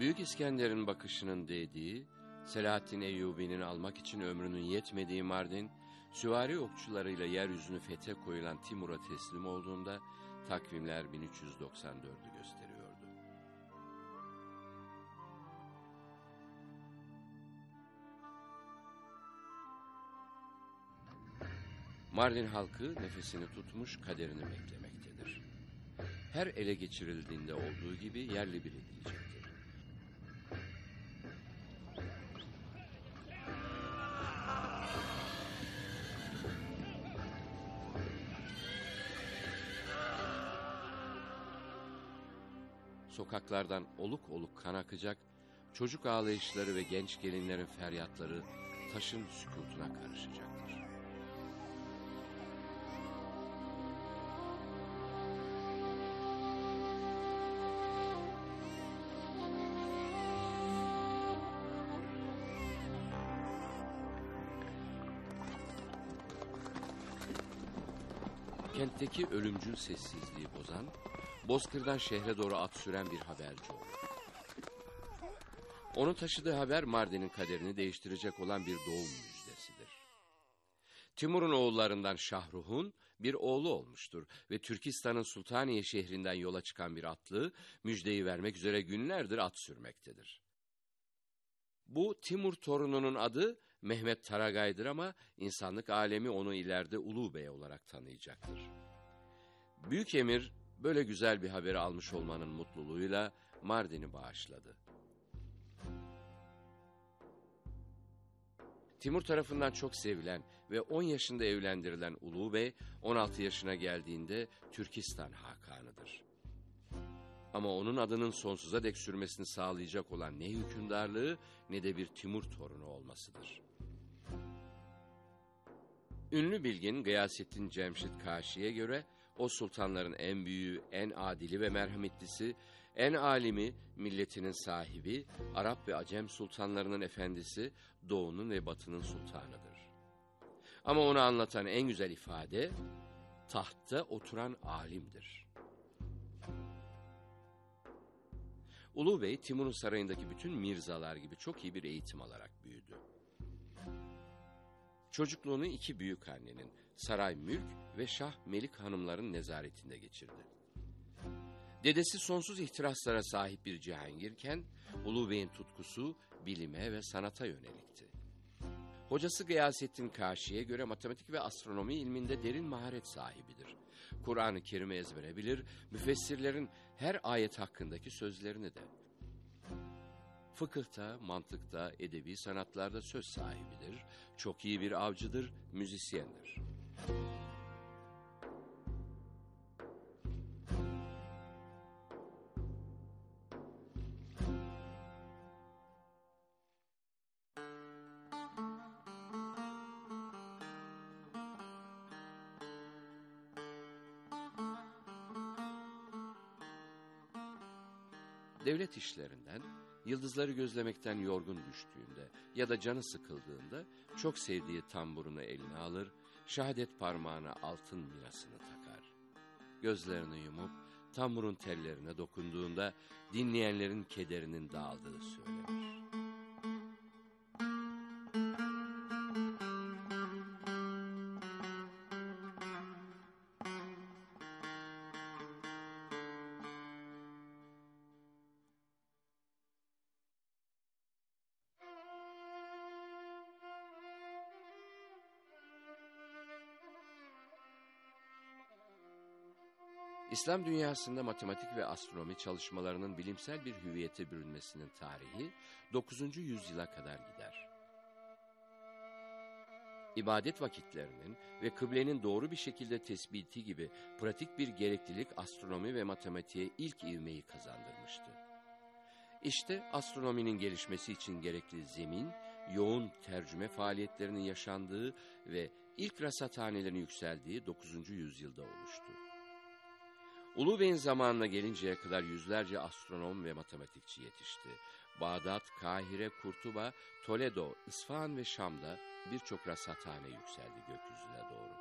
Büyük İskender'in bakışının değdiği, Selahaddin Eyyubi'nin almak için ömrünün yetmediği Mardin, süvari okçularıyla yeryüzünü fethe koyulan Timur'a teslim olduğunda takvimler 1394'ü gösteriyordu. Mardin halkı nefesini tutmuş kaderini beklemektedir. Her ele geçirildiğinde olduğu gibi yerli bir edilecektir. Sokaklardan oluk oluk kan akacak, çocuk ağlayışları ve genç gelinlerin feryatları taşın sükutuna karışacaktır. Kentteki ölümcül sessizliği bozan, Bozkır'dan şehre doğru at süren bir haberci olur. Onun taşıdığı haber Mardin'in kaderini değiştirecek olan bir doğum müjdesidir. Timur'un oğullarından Şahruh'un bir oğlu olmuştur ve Türkistan'ın Sultaniye şehrinden yola çıkan bir atlı müjdeyi vermek üzere günlerdir at sürmektedir. Bu Timur torununun adı Mehmet Taragay'dır ama insanlık alemi onu ileride Ulu Bey olarak tanıyacaktır. Büyük Emir böyle güzel bir haberi almış olmanın mutluluğuyla Mardin'i bağışladı. Timur tarafından çok sevilen ve 10 yaşında evlendirilen Ulu Bey 16 yaşına geldiğinde Türkistan hakanıdır. Ama onun adının sonsuza dek sürmesini sağlayacak olan ne hükümdarlığı ne de bir Timur torunu olmasıdır. Ünlü bilgin Gıyasettin Cemşit Kaşi'ye göre o sultanların en büyüğü, en adili ve merhametlisi, en alimi, milletinin sahibi, Arap ve Acem sultanlarının efendisi, doğunun ve batının sultanıdır. Ama onu anlatan en güzel ifade, tahtta oturan alimdir. Ulu Bey, Timur'un sarayındaki bütün mirzalar gibi çok iyi bir eğitim alarak büyüdü. Çocukluğunu iki büyük annenin, Saray Mülk ve Şah Melik hanımların nezaretinde geçirdi. Dedesi sonsuz ihtiraslara sahip bir cihangirken, Ulu Bey'in tutkusu bilime ve sanata yönelikti. Hocası Gıyasettin Kaşi'ye göre matematik ve astronomi ilminde derin maharet sahibidir. Kur'an-ı Kerim'i ezbere bilir, müfessirlerin her ayet hakkındaki sözlerini de. Fıkıhta, mantıkta, edebi sanatlarda söz sahibidir, çok iyi bir avcıdır, müzisyendir. Devlet işlerinden, yıldızları gözlemekten yorgun düştüğünde ya da canı sıkıldığında çok sevdiği tamburunu eline alır, şehadet parmağına altın mirasını takar. Gözlerini yumup tamburun tellerine dokunduğunda dinleyenlerin kederinin dağıldığı söylenir. İslam dünyasında matematik ve astronomi çalışmalarının bilimsel bir hüviyete bürünmesinin tarihi 9. yüzyıla kadar gider. İbadet vakitlerinin ve kıblenin doğru bir şekilde tespiti gibi pratik bir gereklilik astronomi ve matematiğe ilk ivmeyi kazandırmıştı. İşte astronominin gelişmesi için gerekli zemin, yoğun tercüme faaliyetlerinin yaşandığı ve ilk rasathanelerin yükseldiği 9. yüzyılda oluştu. Ulu Bey'in zamanına gelinceye kadar yüzlerce astronom ve matematikçi yetişti. Bağdat, Kahire, Kurtuba, Toledo, İsfahan ve Şam'da birçok rasathane yükseldi gökyüzüne doğru.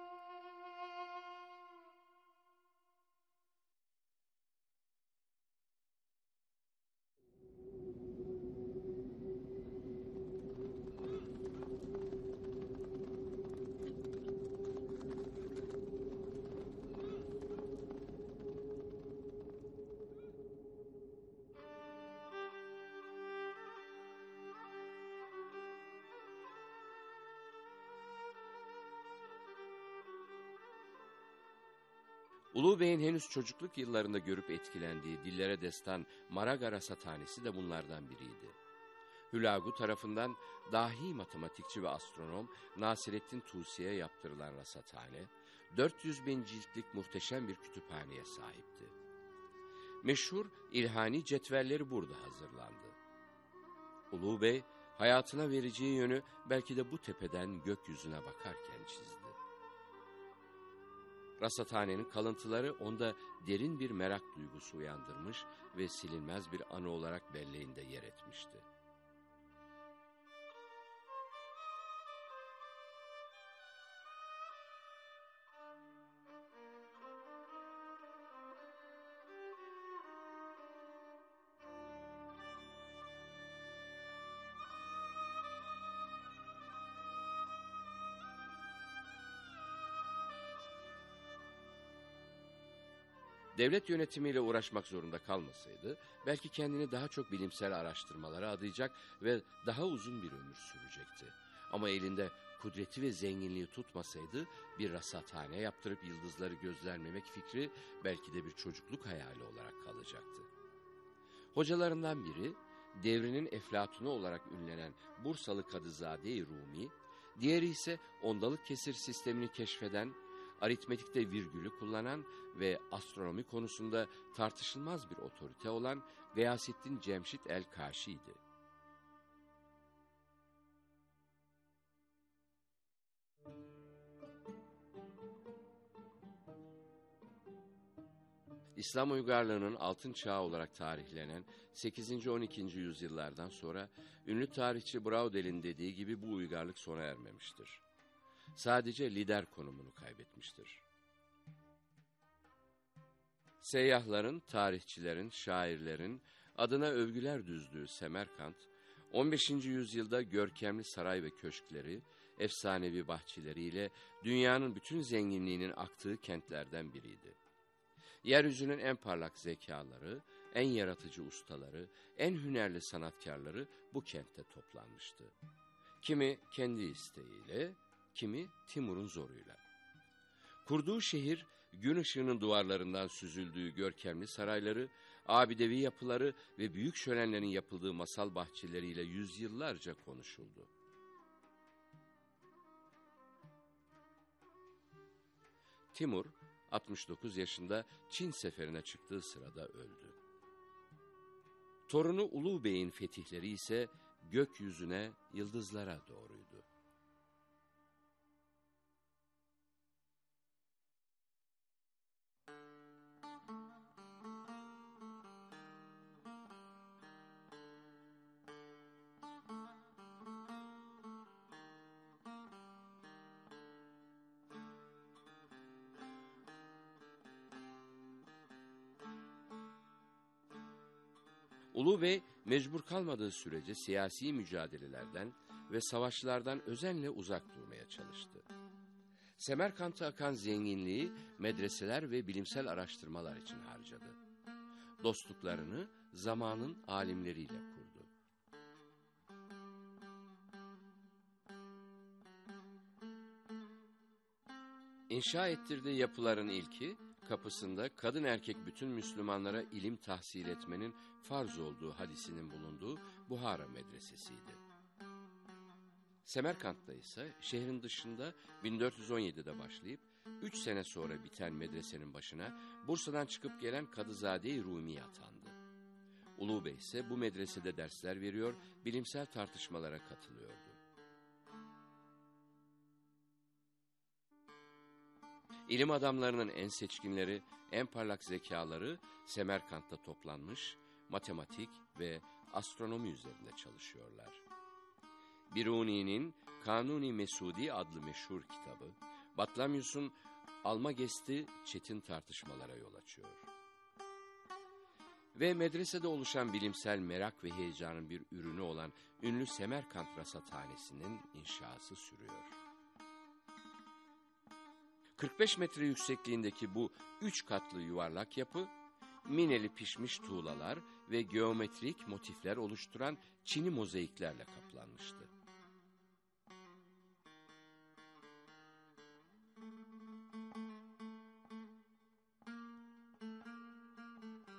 Ulu Bey'in henüz çocukluk yıllarında görüp etkilendiği dillere destan Maraga Rasathanesi de bunlardan biriydi. Hülagu tarafından dahi matematikçi ve astronom Nasirettin Tusi'ye yaptırılan rasathane, 400 bin ciltlik muhteşem bir kütüphaneye sahipti. Meşhur ilhani cetvelleri burada hazırlandı. Ulu Bey, hayatına vereceği yönü belki de bu tepeden gökyüzüne bakarken çizdi. Rasathanenin kalıntıları onda derin bir merak duygusu uyandırmış ve silinmez bir anı olarak belleğinde yer etmişti. Devlet yönetimiyle uğraşmak zorunda kalmasaydı, belki kendini daha çok bilimsel araştırmalara adayacak ve daha uzun bir ömür sürecekti. Ama elinde kudreti ve zenginliği tutmasaydı, bir rasathane yaptırıp yıldızları gözlemlemek fikri belki de bir çocukluk hayali olarak kalacaktı. Hocalarından biri, devrinin eflatunu olarak ünlenen Bursalı Kadızade-i Rumi, diğeri ise ondalık kesir sistemini keşfeden aritmetikte virgülü kullanan ve astronomi konusunda tartışılmaz bir otorite olan Gıyasettin Cemşit el-Kaşi'ydi. İslam uygarlığının altın çağı olarak tarihlenen 8. 12. yüzyıllardan sonra ünlü tarihçi Braudel'in dediği gibi bu uygarlık sona ermemiştir sadece lider konumunu kaybetmiştir. Seyyahların, tarihçilerin, şairlerin adına övgüler düzdüğü Semerkant, 15. yüzyılda görkemli saray ve köşkleri, efsanevi bahçeleriyle dünyanın bütün zenginliğinin aktığı kentlerden biriydi. Yeryüzünün en parlak zekaları, en yaratıcı ustaları, en hünerli sanatkarları bu kentte toplanmıştı. Kimi kendi isteğiyle, kimi Timur'un zoruyla. Kurduğu şehir, gün ışığının duvarlarından süzüldüğü görkemli sarayları, abidevi yapıları ve büyük şölenlerin yapıldığı masal bahçeleriyle yüzyıllarca konuşuldu. Timur, 69 yaşında Çin seferine çıktığı sırada öldü. Torunu Ulu Bey'in fetihleri ise gökyüzüne, yıldızlara doğruydu. Ulu Bey mecbur kalmadığı sürece siyasi mücadelelerden ve savaşlardan özenle uzak durmaya çalıştı. Semerkant'a akan zenginliği medreseler ve bilimsel araştırmalar için harcadı. Dostluklarını zamanın alimleriyle kurdu. İnşa ettirdiği yapıların ilki kapısında kadın erkek bütün Müslümanlara ilim tahsil etmenin farz olduğu hadisinin bulunduğu Buhara medresesiydi. Semerkant'ta ise şehrin dışında 1417'de başlayıp 3 sene sonra biten medresenin başına Bursa'dan çıkıp gelen Kadızade-i Rumi atandı. Ulu Bey ise bu medresede dersler veriyor, bilimsel tartışmalara katılıyordu. İlim adamlarının en seçkinleri, en parlak zekaları Semerkant'ta toplanmış, matematik ve astronomi üzerinde çalışıyorlar. Biruni'nin Kanuni Mesudi adlı meşhur kitabı, Batlamyus'un Almagest'i çetin tartışmalara yol açıyor. Ve medresede oluşan bilimsel merak ve heyecanın bir ürünü olan ünlü Semerkant Rasathanesi'nin inşası sürüyor. 45 metre yüksekliğindeki bu üç katlı yuvarlak yapı, mineli pişmiş tuğlalar ve geometrik motifler oluşturan çini mozaiklerle kaplanmıştı.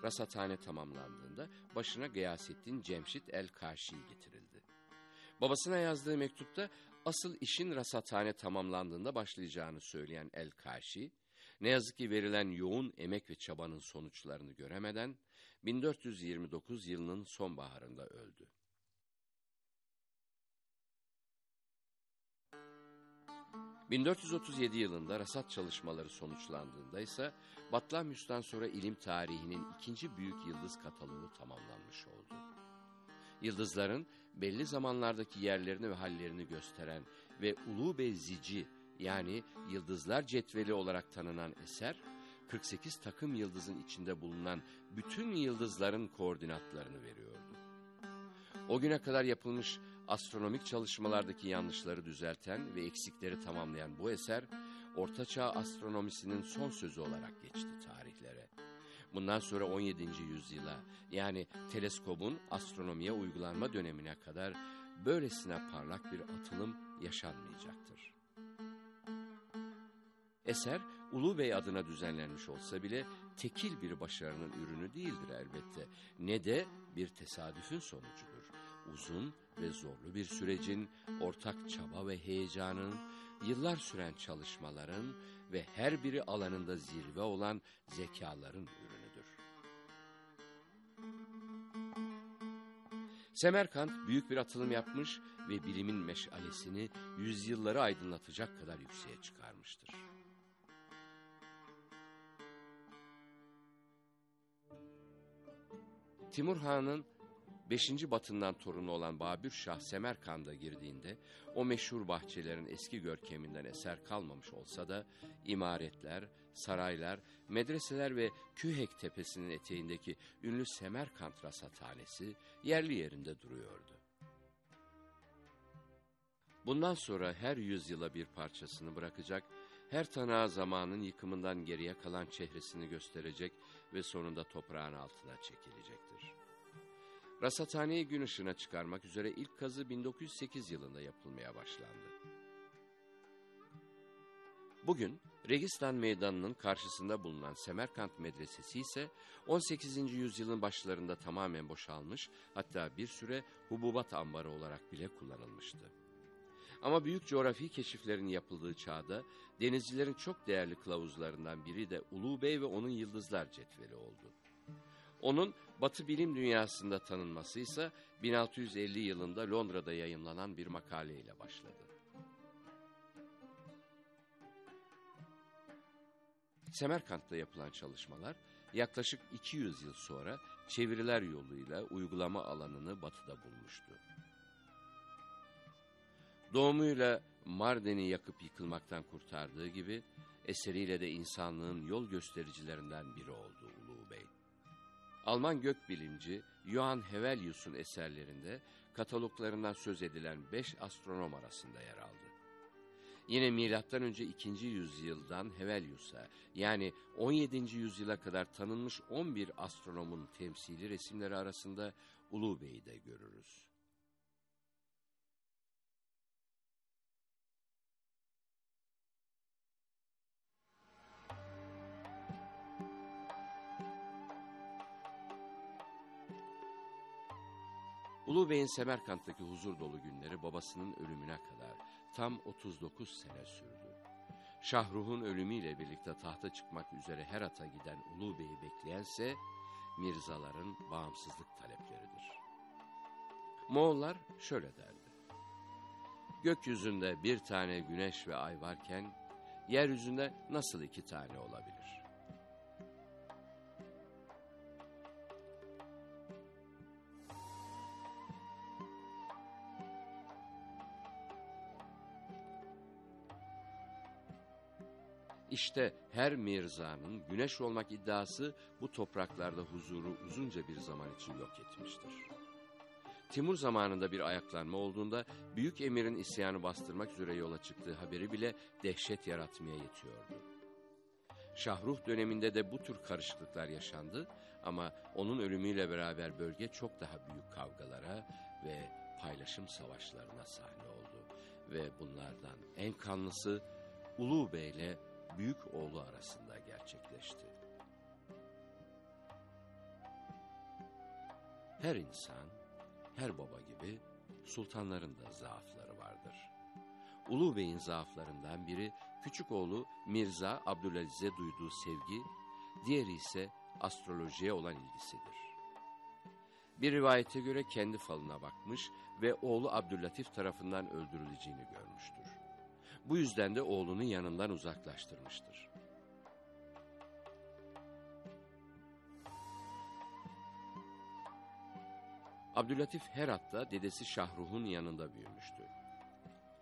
rasathane tamamlandığında başına Gıyasettin Cemşit el-Karşi getirildi. Babasına yazdığı mektupta asıl işin rasathane tamamlandığında başlayacağını söyleyen el-Karşi, ne yazık ki verilen yoğun emek ve çabanın sonuçlarını göremeden 1429 yılının sonbaharında öldü. ...1437 yılında rasat çalışmaları sonuçlandığında ise... ...Batlamyus'tan sonra ilim tarihinin ikinci büyük yıldız kataloğu tamamlanmış oldu. Yıldızların belli zamanlardaki yerlerini ve hallerini gösteren ve Ulu Bezici yani Yıldızlar Cetveli olarak tanınan eser, 48 takım yıldızın içinde bulunan bütün yıldızların koordinatlarını veriyordu. O güne kadar yapılmış astronomik çalışmalardaki yanlışları düzelten ve eksikleri tamamlayan bu eser, Ortaçağ astronomisinin son sözü olarak geçti. Bundan sonra 17. yüzyıla yani teleskobun astronomiye uygulanma dönemine kadar böylesine parlak bir atılım yaşanmayacaktır. Eser Ulu Bey adına düzenlenmiş olsa bile tekil bir başarının ürünü değildir elbette. Ne de bir tesadüfün sonucudur. Uzun ve zorlu bir sürecin, ortak çaba ve heyecanın, yıllar süren çalışmaların ve her biri alanında zirve olan zekaların ürünüdür. Semerkant büyük bir atılım yapmış ve bilimin meşalesini yüzyılları aydınlatacak kadar yükseğe çıkarmıştır. Timur Han'ın 5. Batından torunu olan Babür Şah Semerkand'a girdiğinde o meşhur bahçelerin eski görkeminden eser kalmamış olsa da imaretler, saraylar, medreseler ve Kühek tepesinin eteğindeki ünlü Semerkant rasathanesi yerli yerinde duruyordu. Bundan sonra her yüzyıla bir parçasını bırakacak, her tanığa zamanın yıkımından geriye kalan çehresini gösterecek ve sonunda toprağın altına çekilecektir. Rasathaneyi gün ışığına çıkarmak üzere ilk kazı 1908 yılında yapılmaya başlandı. Bugün Registan Meydanı'nın karşısında bulunan Semerkant Medresesi ise 18. yüzyılın başlarında tamamen boşalmış hatta bir süre hububat ambarı olarak bile kullanılmıştı. Ama büyük coğrafi keşiflerin yapıldığı çağda denizcilerin çok değerli kılavuzlarından biri de Ulu Bey ve onun Yıldızlar Cetveli oldu. Onun Batı bilim dünyasında tanınması ise 1650 yılında Londra'da yayınlanan bir makaleyle başladı. Semerkant'ta yapılan çalışmalar yaklaşık 200 yıl sonra çeviriler yoluyla uygulama alanını batıda bulmuştu. Doğumuyla Mardin'i yakıp yıkılmaktan kurtardığı gibi eseriyle de insanlığın yol göstericilerinden biri oldu Ulu Bey. Alman gökbilimci Johann Hevelius'un eserlerinde kataloglarından söz edilen beş astronom arasında yer aldı. Yine milattan önce 2. yüzyıldan Hevelius'a yani 17. yüzyıla kadar tanınmış 11 astronomun temsili resimleri arasında Ulu Bey'i de görürüz. Ulu Bey'in Semerkant'taki huzur dolu günleri babasının ölümüne kadar tam 39 sene sürdü. Şahruh'un ölümüyle birlikte tahta çıkmak üzere Herat'a giden Ulu Bey'i bekleyense Mirzaların bağımsızlık talepleridir. Moğollar şöyle derdi. Gökyüzünde bir tane güneş ve ay varken yeryüzünde nasıl iki tane olabilir? İşte her mirzanın güneş olmak iddiası bu topraklarda huzuru uzunca bir zaman için yok etmiştir. Timur zamanında bir ayaklanma olduğunda büyük emirin isyanı bastırmak üzere yola çıktığı haberi bile dehşet yaratmaya yetiyordu. Şahruh döneminde de bu tür karışıklıklar yaşandı ama onun ölümüyle beraber bölge çok daha büyük kavgalara ve paylaşım savaşlarına sahne oldu. Ve bunlardan en kanlısı Ulu Bey ile büyük oğlu arasında gerçekleşti. Her insan, her baba gibi sultanların da zaafları vardır. Ulu Bey'in zaaflarından biri küçük oğlu Mirza Abdülaziz'e duyduğu sevgi, diğeri ise astrolojiye olan ilgisidir. Bir rivayete göre kendi falına bakmış ve oğlu Abdüllatif tarafından öldürüleceğini görmüştür. Bu yüzden de oğlunun yanından uzaklaştırmıştır. Abdülatif Herat'ta dedesi Şahruh'un yanında büyümüştü.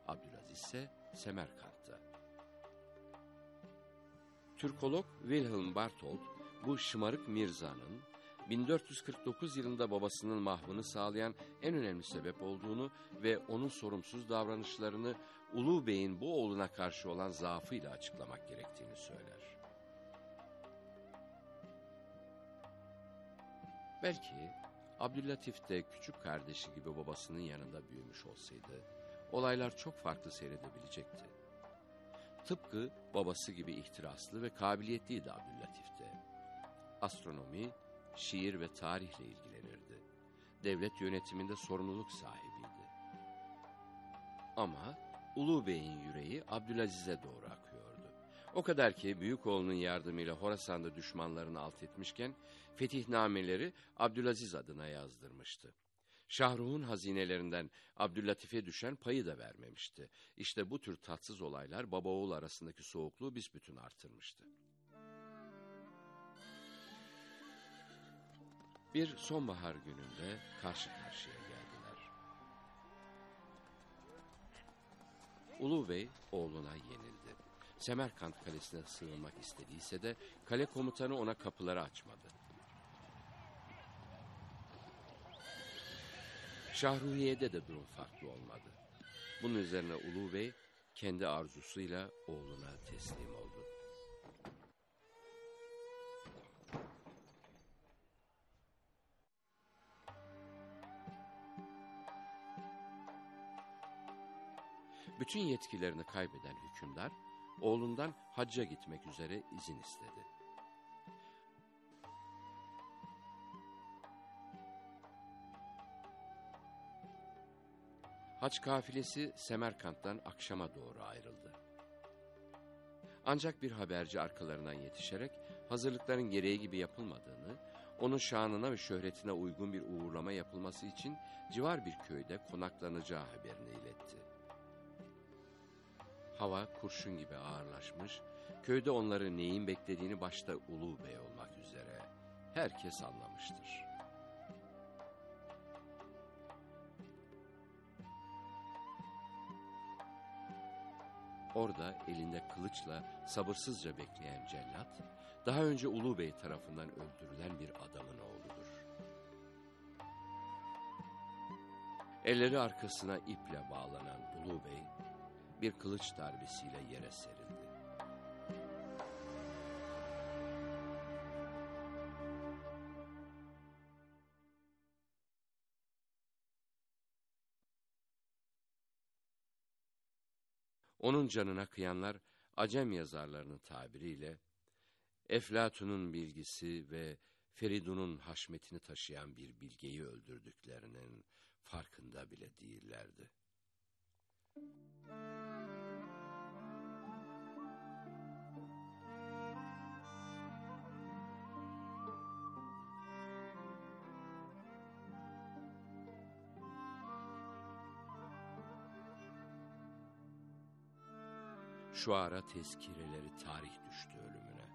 Abdülaziz ise Semerkant'ta. Türkolog Wilhelm Barthold bu şımarık Mirza'nın 1449 yılında babasının mahvını sağlayan en önemli sebep olduğunu ve onun sorumsuz davranışlarını Ulu Bey'in bu oğluna karşı olan zaafıyla açıklamak gerektiğini söyler. Belki Abdüllatif de küçük kardeşi gibi babasının yanında büyümüş olsaydı, olaylar çok farklı seyredebilecekti. Tıpkı babası gibi ihtiraslı ve kabiliyetliydi Abdüllatif de. Astronomi, şiir ve tarihle ilgilenirdi. Devlet yönetiminde sorumluluk sahibiydi. Ama Ulu Bey'in yüreği Abdülaziz'e doğru akıyordu. O kadar ki büyük oğlunun yardımıyla Horasan'da düşmanlarını alt etmişken fetihnameleri Abdülaziz adına yazdırmıştı. Şahruh'un hazinelerinden Abdüllatif'e düşen payı da vermemişti. İşte bu tür tatsız olaylar baba oğul arasındaki soğukluğu büsbütün artırmıştı. Bir sonbahar gününde karşı karşıya geldiler. Ulu Bey oğluna yenildi. Semerkant kalesine sığınmak istediyse de kale komutanı ona kapıları açmadı. Şahruhiye'de de durum farklı olmadı. Bunun üzerine Ulu Bey kendi arzusuyla oğluna teslim oldu. Bütün yetkilerini kaybeden hükümdar, oğlundan hacca gitmek üzere izin istedi. Haç kafilesi Semerkant'tan akşama doğru ayrıldı. Ancak bir haberci arkalarından yetişerek hazırlıkların gereği gibi yapılmadığını, onun şanına ve şöhretine uygun bir uğurlama yapılması için civar bir köyde konaklanacağı haberini iletti. Hava kurşun gibi ağırlaşmış, köyde onları neyin beklediğini başta Ulu Bey olmak üzere herkes anlamıştır. Orada elinde kılıçla sabırsızca bekleyen cellat, daha önce Ulu Bey tarafından öldürülen bir adamın oğludur. Elleri arkasına iple bağlanan Ulu Bey, bir kılıç darbesiyle yere serildi. Onun canına kıyanlar Acem yazarlarının tabiriyle Eflatun'un bilgisi ve Feridun'un haşmetini taşıyan bir bilgeyi öldürdüklerinin farkında bile değillerdi. Şu ara tezkireleri tarih düştü ölümüne.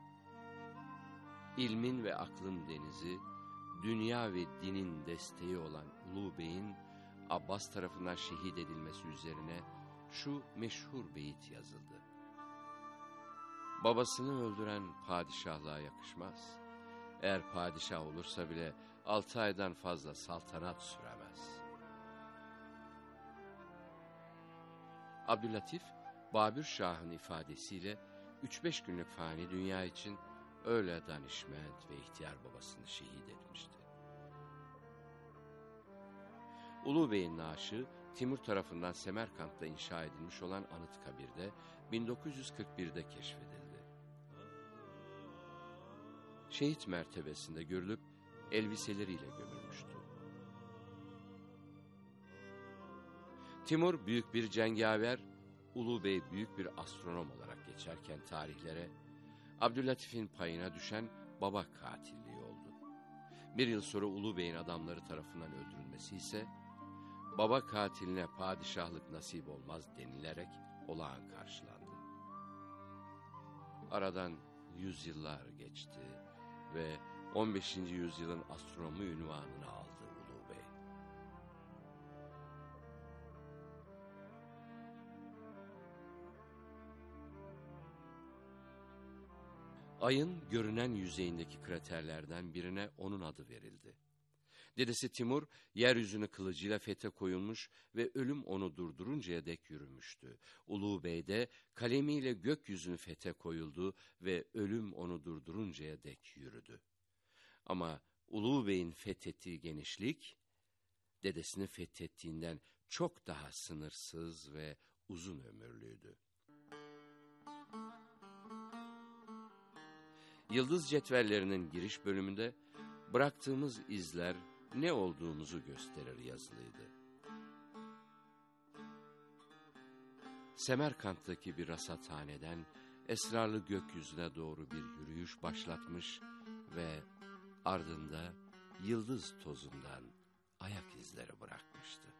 İlmin ve aklın denizi, dünya ve dinin desteği olan Ulu Bey'in Abbas tarafından şehit edilmesi üzerine şu meşhur beyit yazıldı. Babasını öldüren padişahlığa yakışmaz. Eğer padişah olursa bile altı aydan fazla saltanat süremez. Abdülatif, Babür Şah'ın ifadesiyle 3-5 günlük fani dünya için öyle danışment ve ihtiyar babasını şehit etmişti. Ulubey'in naaşı Timur tarafından Semerkant'ta inşa edilmiş olan anıt kabirde 1941'de keşfedildi. Şehit mertebesinde görülüp elbiseleriyle gömülmüştü. Timur büyük bir cengaver, Ulu Bey büyük bir astronom olarak geçerken tarihlere, Abdülatif'in payına düşen baba katilliği oldu. Bir yıl sonra Ulu Bey'in adamları tarafından öldürülmesi ise baba katiline padişahlık nasip olmaz denilerek olağan karşılandı. Aradan yüzyıllar geçti ve 15. yüzyılın astronomu ünvanını aldı Ulu Bey. Ayın görünen yüzeyindeki kraterlerden birine onun adı verildi. Dedesi Timur, yeryüzünü kılıcıyla fethe koyulmuş ve ölüm onu durduruncaya dek yürümüştü. Ulu Bey de kalemiyle gökyüzünü fethe koyuldu ve ölüm onu durduruncaya dek yürüdü. Ama Ulu Bey'in fethettiği genişlik, dedesini fethettiğinden çok daha sınırsız ve uzun ömürlüydü. Yıldız cetvellerinin giriş bölümünde bıraktığımız izler ne olduğumuzu gösterir yazılıydı. Semerkant'taki bir rasathaneden esrarlı gökyüzüne doğru bir yürüyüş başlatmış ve ardında yıldız tozundan ayak izleri bırakmıştı.